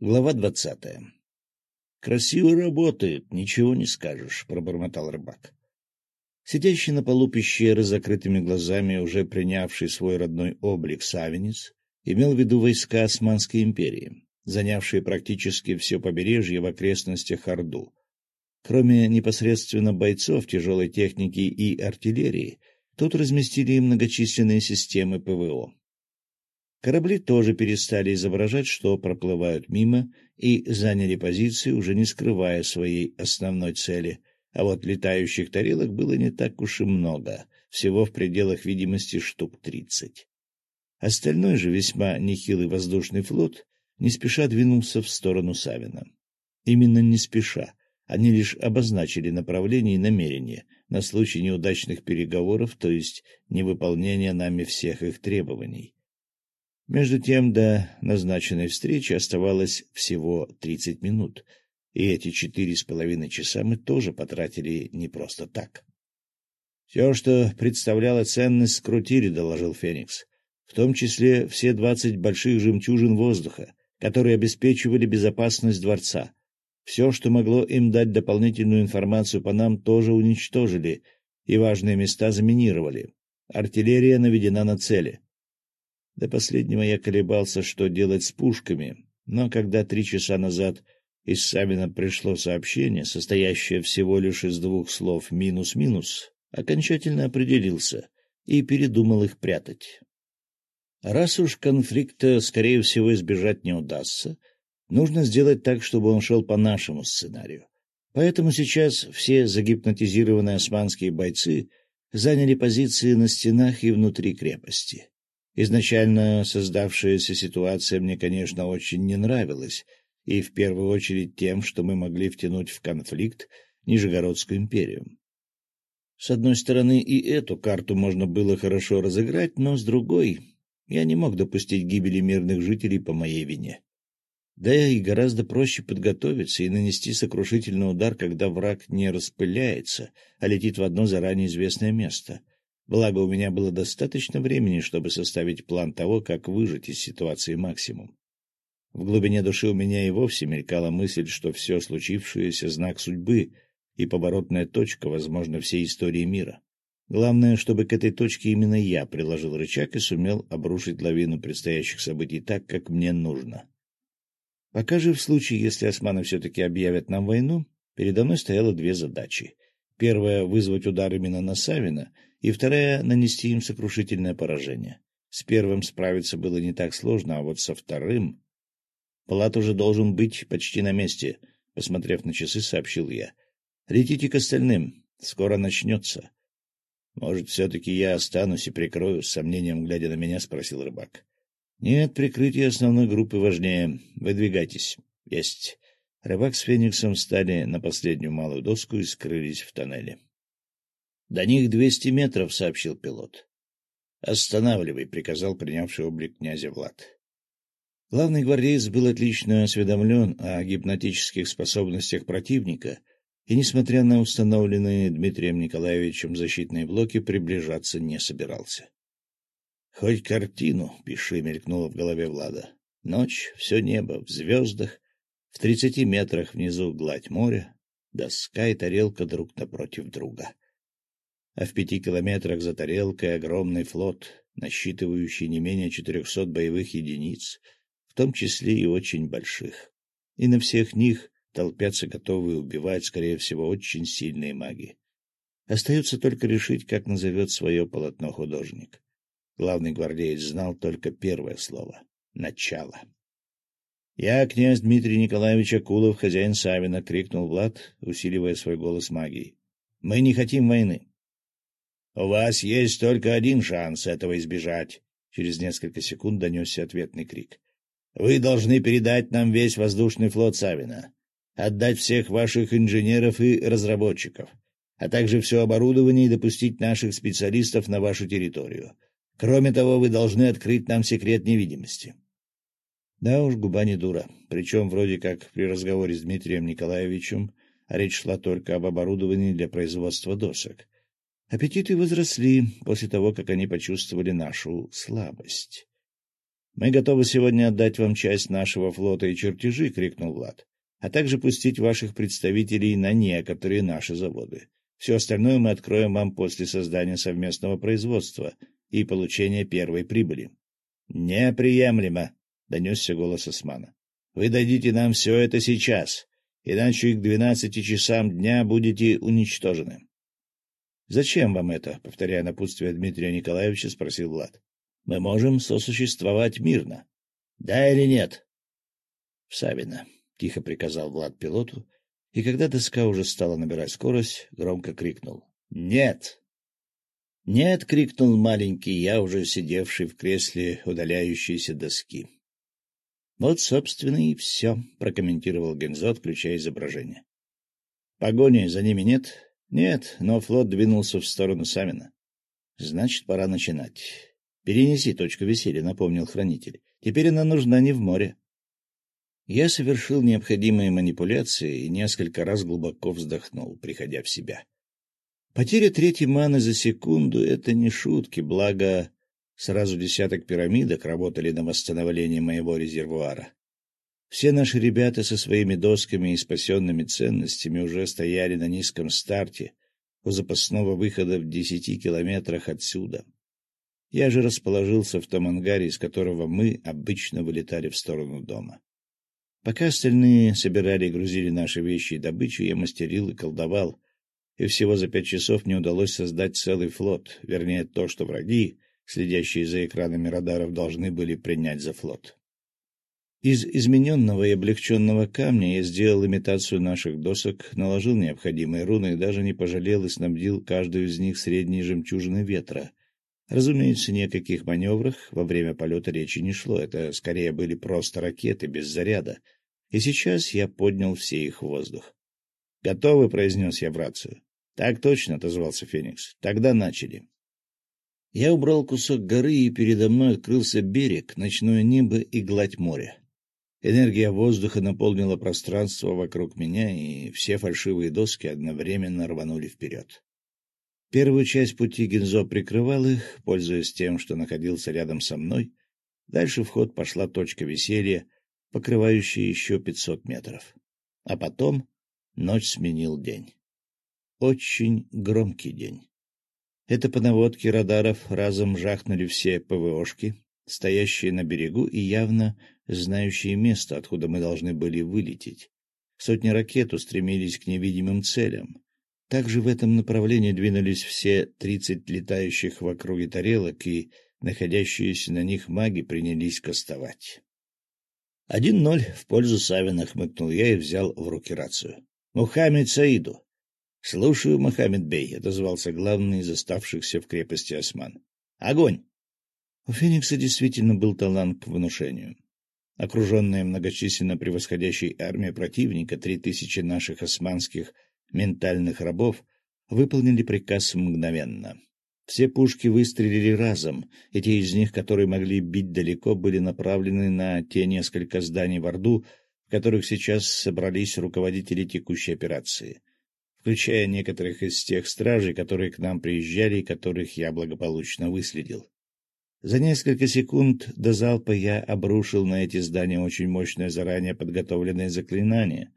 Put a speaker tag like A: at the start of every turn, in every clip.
A: Глава двадцатая. — Красиво работает, ничего не скажешь, — пробормотал рыбак. Сидящий на полу пещеры с закрытыми глазами, уже принявший свой родной облик савинец, имел в виду войска Османской империи, занявшие практически все побережье в окрестностях Орду. Кроме непосредственно бойцов тяжелой техники и артиллерии, тут разместили и многочисленные системы ПВО. Корабли тоже перестали изображать, что проплывают мимо, и заняли позиции, уже не скрывая своей основной цели, а вот летающих тарелок было не так уж и много, всего в пределах видимости штук тридцать. Остальной же весьма нехилый воздушный флот не спеша двинулся в сторону Савина. Именно не спеша, они лишь обозначили направление и намерение на случай неудачных переговоров, то есть невыполнения нами всех их требований. Между тем до назначенной встречи оставалось всего тридцать минут, и эти четыре с половиной часа мы тоже потратили не просто так. — Все, что представляло ценность, скрутили, — доложил Феникс, — в том числе все двадцать больших жемчужин воздуха, которые обеспечивали безопасность дворца. Все, что могло им дать дополнительную информацию по нам, тоже уничтожили, и важные места заминировали. Артиллерия наведена на цели. До последнего я колебался, что делать с пушками, но когда три часа назад из Савина пришло сообщение, состоящее всего лишь из двух слов «минус-минус», окончательно определился и передумал их прятать. Раз уж конфликта, скорее всего, избежать не удастся, нужно сделать так, чтобы он шел по нашему сценарию. Поэтому сейчас все загипнотизированные османские бойцы заняли позиции на стенах и внутри крепости. Изначально создавшаяся ситуация мне, конечно, очень не нравилась, и в первую очередь тем, что мы могли втянуть в конфликт Нижегородскую империю. С одной стороны, и эту карту можно было хорошо разыграть, но с другой я не мог допустить гибели мирных жителей по моей вине. Да и гораздо проще подготовиться и нанести сокрушительный удар, когда враг не распыляется, а летит в одно заранее известное место — Благо, у меня было достаточно времени, чтобы составить план того, как выжить из ситуации максимум. В глубине души у меня и вовсе мелькала мысль, что все случившееся — знак судьбы и поворотная точка, возможно, всей истории мира. Главное, чтобы к этой точке именно я приложил рычаг и сумел обрушить лавину предстоящих событий так, как мне нужно. Пока же в случае, если османы все-таки объявят нам войну, передо мной стояло две задачи. Первая — вызвать удар именно на Савина — и вторая — нанести им сокрушительное поражение. С первым справиться было не так сложно, а вот со вторым... Палат уже должен быть почти на месте, — посмотрев на часы, сообщил я. — Летите к остальным, скоро начнется. — Может, все-таки я останусь и прикрою, — с сомнением глядя на меня, спросил рыбак. — Нет, прикрытие основной группы важнее. Выдвигайтесь. — Есть. Рыбак с Фениксом встали на последнюю малую доску и скрылись в тоннеле. — До них двести метров, — сообщил пилот. — Останавливай, — приказал принявший облик князя Влад. Главный гвардеец был отлично осведомлен о гипнотических способностях противника и, несмотря на установленные Дмитрием Николаевичем защитные блоки, приближаться не собирался. — Хоть картину пиши, — мелькнуло в голове Влада. Ночь, все небо в звездах, в тридцати метрах внизу гладь моря, доска и тарелка друг напротив друга а в пяти километрах за тарелкой огромный флот, насчитывающий не менее четырехсот боевых единиц, в том числе и очень больших. И на всех них толпятся готовые убивать, скорее всего, очень сильные маги. Остается только решить, как назовет свое полотно художник. Главный гвардеец знал только первое слово — начало. — Я, князь Дмитрий Николаевич Акулов, хозяин Савина, — крикнул Влад, усиливая свой голос магией. — Мы не хотим войны. У вас есть только один шанс этого избежать. Через несколько секунд донесся ответный крик. Вы должны передать нам весь воздушный флот Савина, отдать всех ваших инженеров и разработчиков, а также все оборудование и допустить наших специалистов на вашу территорию. Кроме того, вы должны открыть нам секрет невидимости. Да уж, губа не дура. Причем вроде как при разговоре с Дмитрием Николаевичем речь шла только об оборудовании для производства досок. Аппетиты возросли после того, как они почувствовали нашу слабость. Мы готовы сегодня отдать вам часть нашего флота и чертежи, — крикнул Влад, — а также пустить ваших представителей на некоторые наши заводы. Все остальное мы откроем вам после создания совместного производства и получения первой прибыли. — Неприемлемо, — донесся голос Османа. — Вы дадите нам все это сейчас, иначе к двенадцати часам дня будете уничтожены. — Зачем вам это? — повторяя напутствие Дмитрия Николаевича, спросил Влад. — Мы можем сосуществовать мирно. — Да или нет? — В Савино, — тихо приказал Влад пилоту, и когда доска уже стала набирать скорость, громко крикнул. — Нет! «Нет!» — крикнул маленький я, уже сидевший в кресле удаляющейся доски. «Вот, собственно, и все», — прокомментировал Гензо, включая изображение. «Погони за ними нет?» «Нет, но флот двинулся в сторону Самина». «Значит, пора начинать. Перенеси точку веселья», — напомнил хранитель. «Теперь она нужна не в море». Я совершил необходимые манипуляции и несколько раз глубоко вздохнул, приходя в себя. Потеря третьей маны за секунду — это не шутки, благо сразу десяток пирамидок работали на восстановление моего резервуара. Все наши ребята со своими досками и спасенными ценностями уже стояли на низком старте у запасного выхода в десяти километрах отсюда. Я же расположился в том ангаре, из которого мы обычно вылетали в сторону дома. Пока остальные собирали и грузили наши вещи и добычу, я мастерил и колдовал, и всего за пять часов мне удалось создать целый флот, вернее, то, что враги, следящие за экранами радаров, должны были принять за флот. Из измененного и облегченного камня я сделал имитацию наших досок, наложил необходимые руны и даже не пожалел и снабдил каждую из них средней жемчужиной ветра. Разумеется, ни о каких маневрах во время полета речи не шло, это скорее были просто ракеты без заряда, и сейчас я поднял все их в воздух. «Готовы?» — произнес я в рацию. Так точно, — отозвался Феникс. — Тогда начали. Я убрал кусок горы, и передо мной открылся берег, ночное небо и гладь моря. Энергия воздуха наполнила пространство вокруг меня, и все фальшивые доски одновременно рванули вперед. Первую часть пути Гензо прикрывал их, пользуясь тем, что находился рядом со мной. Дальше в ход пошла точка веселья, покрывающая еще пятьсот метров. А потом ночь сменил день очень громкий день. Это по наводке радаров разом жахнули все ПВОшки, стоящие на берегу и явно знающие место, откуда мы должны были вылететь. Сотни ракет устремились к невидимым целям. Также в этом направлении двинулись все тридцать летающих в округе тарелок, и находящиеся на них маги принялись кастовать. «Один ноль в пользу Савина», — хмыкнул я и взял в руки рацию. «Мухаммед Саиду, — Слушаю, Мохаммед Бей, — отозвался главный из оставшихся в крепости осман. — Огонь! У Феникса действительно был талант к внушению. Окруженная многочисленно превосходящей армией противника, три тысячи наших османских ментальных рабов выполнили приказ мгновенно. Все пушки выстрелили разом, и те из них, которые могли бить далеко, были направлены на те несколько зданий в Орду, в которых сейчас собрались руководители текущей операции включая некоторых из тех стражей, которые к нам приезжали и которых я благополучно выследил. За несколько секунд до залпа я обрушил на эти здания очень мощное заранее подготовленное заклинание,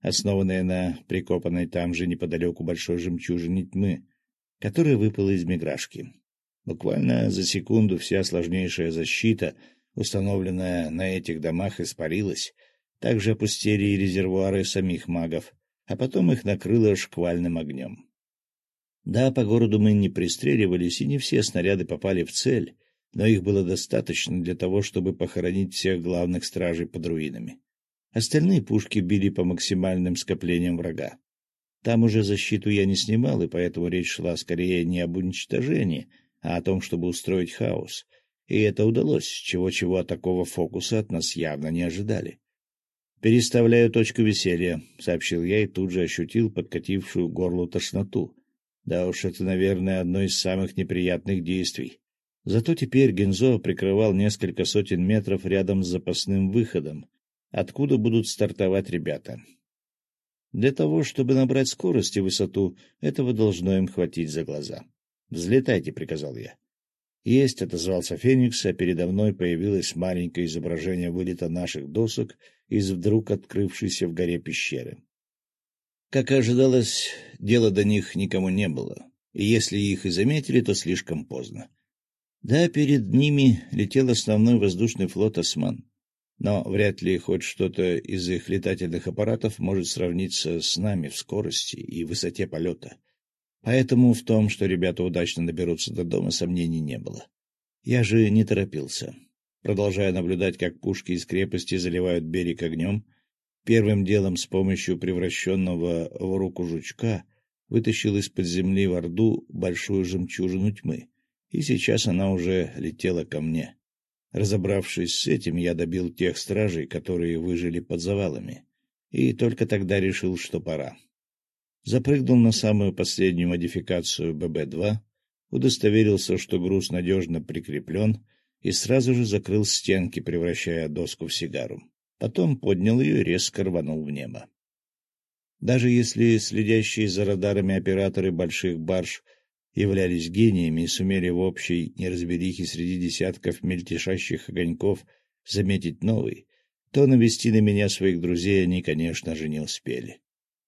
A: основанное на прикопанной там же неподалеку большой жемчужине тьмы, которая выпала из миграшки. Буквально за секунду вся сложнейшая защита, установленная на этих домах, испарилась. Также опустили и резервуары самих магов, а потом их накрыло шквальным огнем. Да, по городу мы не пристреливались, и не все снаряды попали в цель, но их было достаточно для того, чтобы похоронить всех главных стражей под руинами. Остальные пушки били по максимальным скоплениям врага. Там уже защиту я не снимал, и поэтому речь шла скорее не об уничтожении, а о том, чтобы устроить хаос. И это удалось, чего-чего от такого фокуса от нас явно не ожидали. «Переставляю точку веселья», — сообщил я и тут же ощутил подкатившую горлу тошноту. Да уж, это, наверное, одно из самых неприятных действий. Зато теперь Гензо прикрывал несколько сотен метров рядом с запасным выходом, откуда будут стартовать ребята. Для того, чтобы набрать скорость и высоту, этого должно им хватить за глаза. «Взлетайте», — приказал я. «Есть», — отозвался Феникс, а передо мной появилось маленькое изображение вылета наших досок из вдруг открывшейся в горе пещеры. Как и ожидалось, дела до них никому не было, и если их и заметили, то слишком поздно. Да, перед ними летел основной воздушный флот «Осман», но вряд ли хоть что-то из их летательных аппаратов может сравниться с нами в скорости и высоте полета. Поэтому в том, что ребята удачно доберутся до дома, сомнений не было. Я же не торопился. Продолжая наблюдать, как пушки из крепости заливают берег огнем, первым делом с помощью превращенного в руку жучка вытащил из-под земли в Орду большую жемчужину тьмы, и сейчас она уже летела ко мне. Разобравшись с этим, я добил тех стражей, которые выжили под завалами, и только тогда решил, что пора. Запрыгнул на самую последнюю модификацию ББ-2, удостоверился, что груз надежно прикреплен, и сразу же закрыл стенки, превращая доску в сигару. Потом поднял ее и резко рванул в небо. Даже если следящие за радарами операторы больших барж являлись гениями и сумели в общей неразберихе среди десятков мельтешащих огоньков заметить новый, то навести на меня своих друзей они, конечно же, не успели.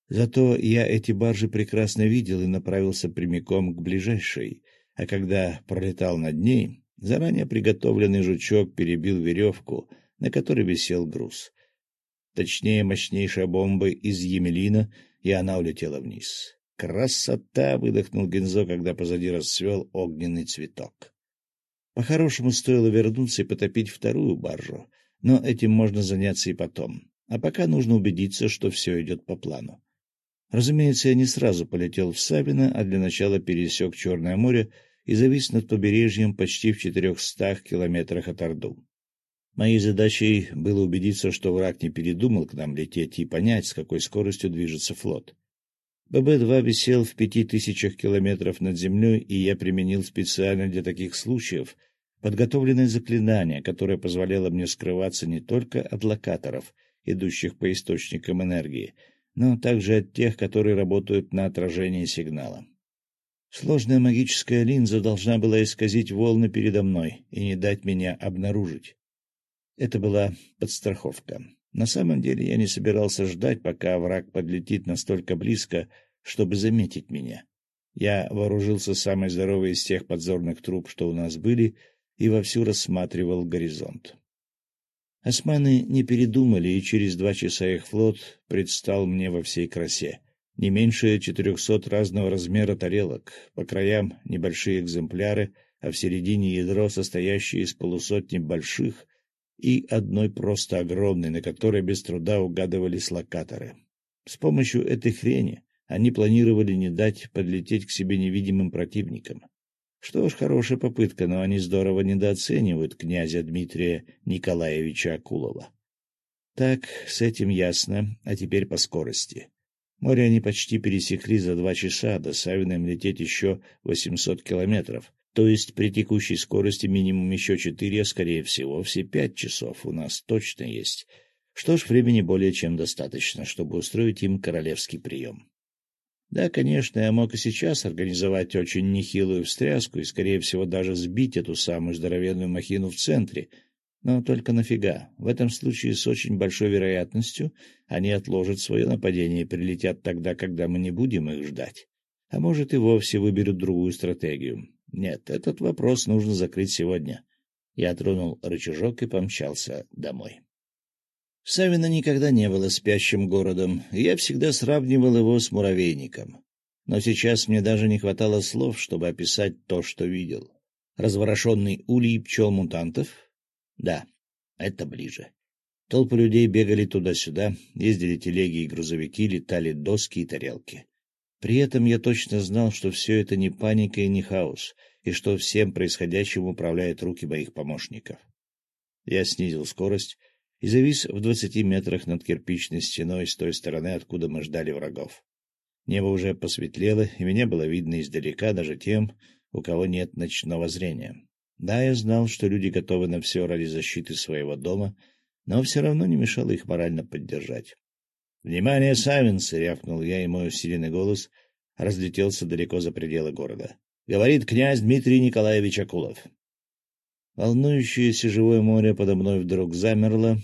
A: Зато я эти баржи прекрасно видел и направился прямиком к ближайшей, а когда пролетал над ней, заранее приготовленный жучок перебил веревку, на которой висел груз. Точнее, мощнейшая бомба из Емелина, и она улетела вниз. «Красота!» — выдохнул Гензо, когда позади расцвел огненный цветок. По-хорошему стоило вернуться и потопить вторую баржу, но этим можно заняться и потом. А пока нужно убедиться, что все идет по плану. Разумеется, я не сразу полетел в Савино, а для начала пересек Черное море и завис над побережьем почти в четырехстах километрах от Орду. Моей задачей было убедиться, что враг не передумал к нам лететь и понять, с какой скоростью движется флот. ББ-2 висел в пяти тысячах километров над землей, и я применил специально для таких случаев подготовленное заклинание, которое позволяло мне скрываться не только от локаторов, идущих по источникам энергии, но также от тех, которые работают на отражение сигнала. Сложная магическая линза должна была исказить волны передо мной и не дать меня обнаружить. Это была подстраховка. На самом деле я не собирался ждать, пока враг подлетит настолько близко, чтобы заметить меня. Я вооружился самой здоровой из тех подзорных труб, что у нас были, и вовсю рассматривал горизонт. Османы не передумали, и через два часа их флот предстал мне во всей красе. Не меньше четырехсот разного размера тарелок, по краям небольшие экземпляры, а в середине ядро, состоящее из полусотни больших, и одной просто огромной, на которой без труда угадывались локаторы. С помощью этой хрени они планировали не дать подлететь к себе невидимым противникам. Что ж, хорошая попытка, но они здорово недооценивают князя Дмитрия Николаевича Акулова. Так, с этим ясно, а теперь по скорости. Море они почти пересекли за два часа, до Савина им лететь еще 800 километров, то есть при текущей скорости минимум еще четыре, а скорее всего все пять часов у нас точно есть. Что ж, времени более чем достаточно, чтобы устроить им королевский прием. Да, конечно, я мог и сейчас организовать очень нехилую встряску и, скорее всего, даже сбить эту самую здоровенную махину в центре. Но только нафига? В этом случае с очень большой вероятностью они отложат свое нападение и прилетят тогда, когда мы не будем их ждать. А может, и вовсе выберут другую стратегию. Нет, этот вопрос нужно закрыть сегодня. Я тронул рычажок и помчался домой. Савино никогда не было спящим городом, и я всегда сравнивал его с муравейником. Но сейчас мне даже не хватало слов, чтобы описать то, что видел. Разворошенный улей пчел-мутантов? Да, это ближе. Толпы людей бегали туда-сюда, ездили телеги и грузовики, летали доски и тарелки. При этом я точно знал, что все это не паника и не хаос, и что всем происходящим управляют руки моих помощников. Я снизил скорость и завис в двадцати метрах над кирпичной стеной с той стороны, откуда мы ждали врагов. Небо уже посветлело, и меня было видно издалека даже тем, у кого нет ночного зрения. Да, я знал, что люди готовы на все ради защиты своего дома, но все равно не мешало их морально поддержать. «Внимание, Савинцы!» — рявкнул я, и мой усиленный голос разлетелся далеко за пределы города. Говорит князь Дмитрий Николаевич Акулов. Волнующееся живое море подо мной вдруг замерло.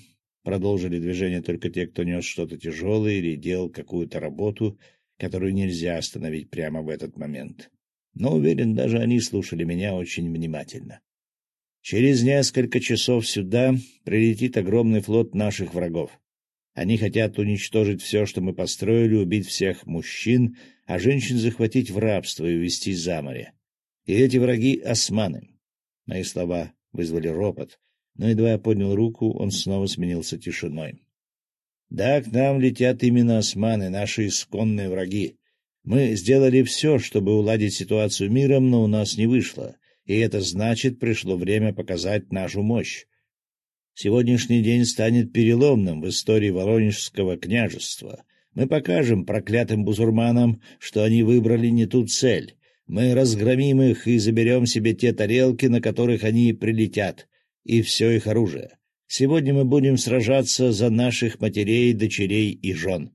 A: Продолжили движение только те, кто нес что-то тяжелое или делал какую-то работу, которую нельзя остановить прямо в этот момент. Но, уверен, даже они слушали меня очень внимательно. Через несколько часов сюда прилетит огромный флот наших врагов. Они хотят уничтожить все, что мы построили, убить всех мужчин, а женщин захватить в рабство и увезти за море. И эти враги — османы. Мои слова вызвали ропот, но едва я поднял руку, он снова сменился тишиной. Да, к нам летят именно османы, наши исконные враги. Мы сделали все, чтобы уладить ситуацию миром, но у нас не вышло, и это значит, пришло время показать нашу мощь. Сегодняшний день станет переломным в истории Воронежского княжества. Мы покажем проклятым бузурманам, что они выбрали не ту цель. Мы разгромим их и заберем себе те тарелки, на которых они прилетят, и все их оружие. Сегодня мы будем сражаться за наших матерей, дочерей и жен,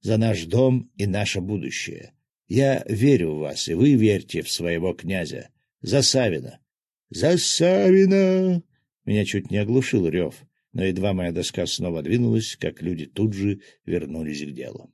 A: за наш дом и наше будущее. Я верю в вас, и вы верьте в своего князя. За Савина! За Савина! Меня чуть не оглушил рев но едва моя доска снова двинулась, как люди тут же вернулись к делу.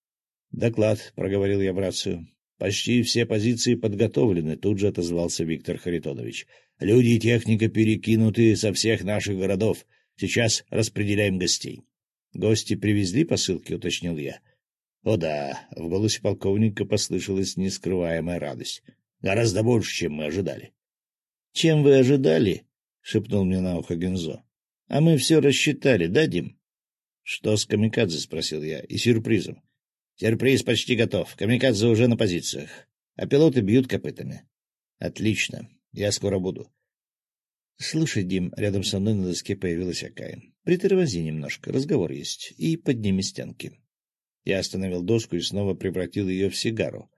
A: — Доклад, — проговорил я в рацию. — Почти все позиции подготовлены, — тут же отозвался Виктор Харитонович. — Люди и техника перекинуты со всех наших городов. Сейчас распределяем гостей. — Гости привезли посылки, — уточнил я. — О да, — в голосе полковника послышалась нескрываемая радость. — Гораздо больше, чем мы ожидали. — Чем вы ожидали? — шепнул мне на ухо Гензо. — А мы все рассчитали, да, Дим? — Что с камикадзе? — спросил я. — И сюрпризом. — Сюрприз почти готов. Камикадзе уже на позициях. А пилоты бьют копытами. — Отлично. Я скоро буду. — Слушай, Дим, рядом со мной на доске появилась Акая. Притормози немножко, разговор есть. И подними стенки. Я остановил доску и снова превратил ее в сигару.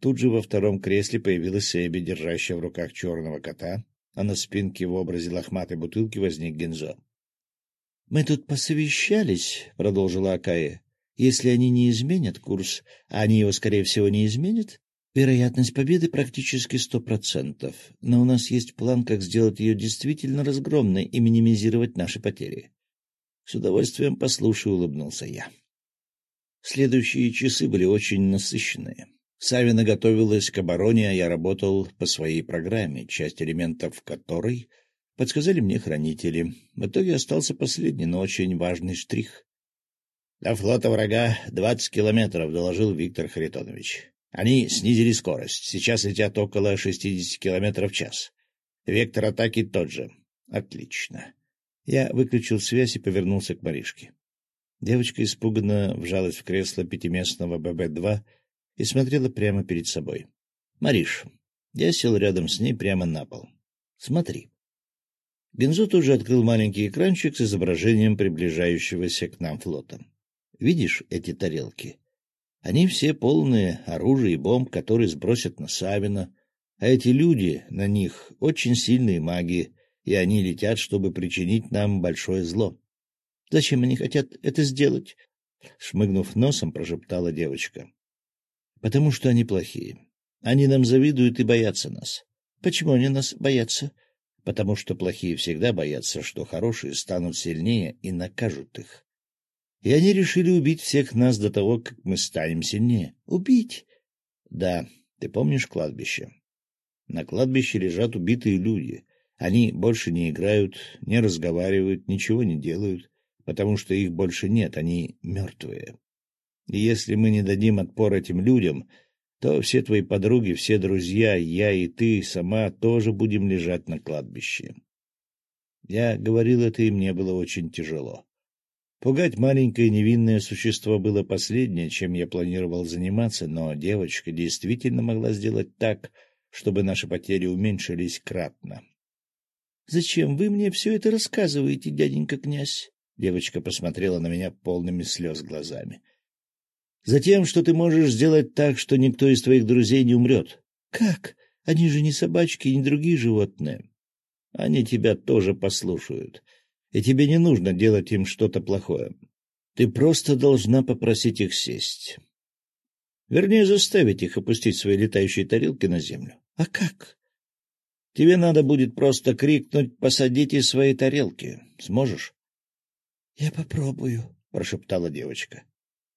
A: Тут же во втором кресле появилась Эбби, держащая в руках черного кота, а на спинке в образе лохматой бутылки возник Гензо. — Мы тут посовещались, — продолжила Акая. — Если они не изменят курс, а они его, скорее всего, не изменят, вероятность победы практически сто процентов. Но у нас есть план, как сделать ее действительно разгромной и минимизировать наши потери. С удовольствием послушаю, — улыбнулся я. Следующие часы были очень насыщенные. Савина готовилась к обороне, а я работал по своей программе, часть элементов которой — Подсказали мне хранители. В итоге остался последний, но очень важный штрих. — До флота врага двадцать километров, — доложил Виктор Харитонович. Они снизили скорость. Сейчас летят около шестидесяти километров в час. Вектор атаки тот же. Отлично. Я выключил связь и повернулся к Маришке. Девочка испуганно вжалась в кресло пятиместного ББ-2 и смотрела прямо перед собой. — Мариш, я сел рядом с ней прямо на пол. — Смотри. Бензо тут же открыл маленький экранчик с изображением приближающегося к нам флота. Видишь эти тарелки? Они все полные оружия и бомб, которые сбросят на Савина, а эти люди на них очень сильные маги, и они летят, чтобы причинить нам большое зло. — Зачем они хотят это сделать? — шмыгнув носом, прошептала девочка. — Потому что они плохие. Они нам завидуют и боятся нас. — Почему они нас боятся? — потому что плохие всегда боятся, что хорошие станут сильнее и накажут их. И они решили убить всех нас до того, как мы станем сильнее. Убить? Да, ты помнишь кладбище? На кладбище лежат убитые люди. Они больше не играют, не разговаривают, ничего не делают, потому что их больше нет, они мертвые. И если мы не дадим отпор этим людям, то все твои подруги, все друзья, я и ты сама тоже будем лежать на кладбище. Я говорил это, и мне было очень тяжело. Пугать маленькое невинное существо было последнее, чем я планировал заниматься, но девочка действительно могла сделать так, чтобы наши потери уменьшились кратно. — Зачем вы мне все это рассказываете, дяденька князь? Девочка посмотрела на меня полными слез глазами. — Затем, что ты можешь сделать так, что никто из твоих друзей не умрет. — Как? Они же не собачки и не другие животные. Они тебя тоже послушают, и тебе не нужно делать им что-то плохое. Ты просто должна попросить их сесть. Вернее, заставить их опустить свои летающие тарелки на землю. — А как? Тебе надо будет просто крикнуть «посадите свои тарелки». Сможешь?
B: — Я попробую, —
A: прошептала девочка. —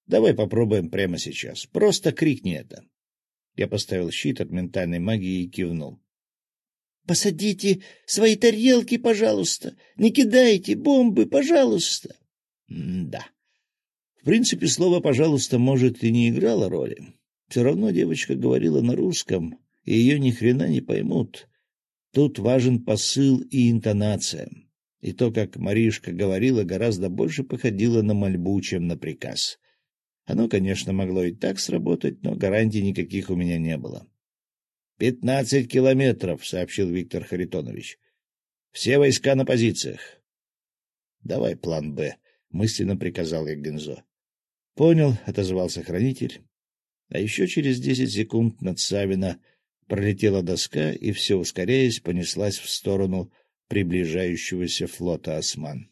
A: Давай попробуем прямо сейчас. Просто крикни это. Я поставил щит от ментальной магии и кивнул.
B: — Посадите свои тарелки, пожалуйста. Не кидайте бомбы, пожалуйста.
A: — Да. В принципе, слово «пожалуйста» может и не играло роли. Все равно девочка говорила на русском, и ее ни хрена не поймут. Тут важен посыл и интонация. И то, как Маришка говорила, гораздо больше походило на мольбу, чем на приказ. Оно, конечно, могло и так сработать, но гарантий никаких у меня не было. — Пятнадцать километров, — сообщил Виктор Харитонович. — Все войска на позициях. — Давай план «Б», — мысленно приказал я Гензо. — Понял, — отозвался хранитель. А еще через десять секунд над Савина пролетела доска и, все ускоряясь, понеслась в сторону приближающегося флота «Осман».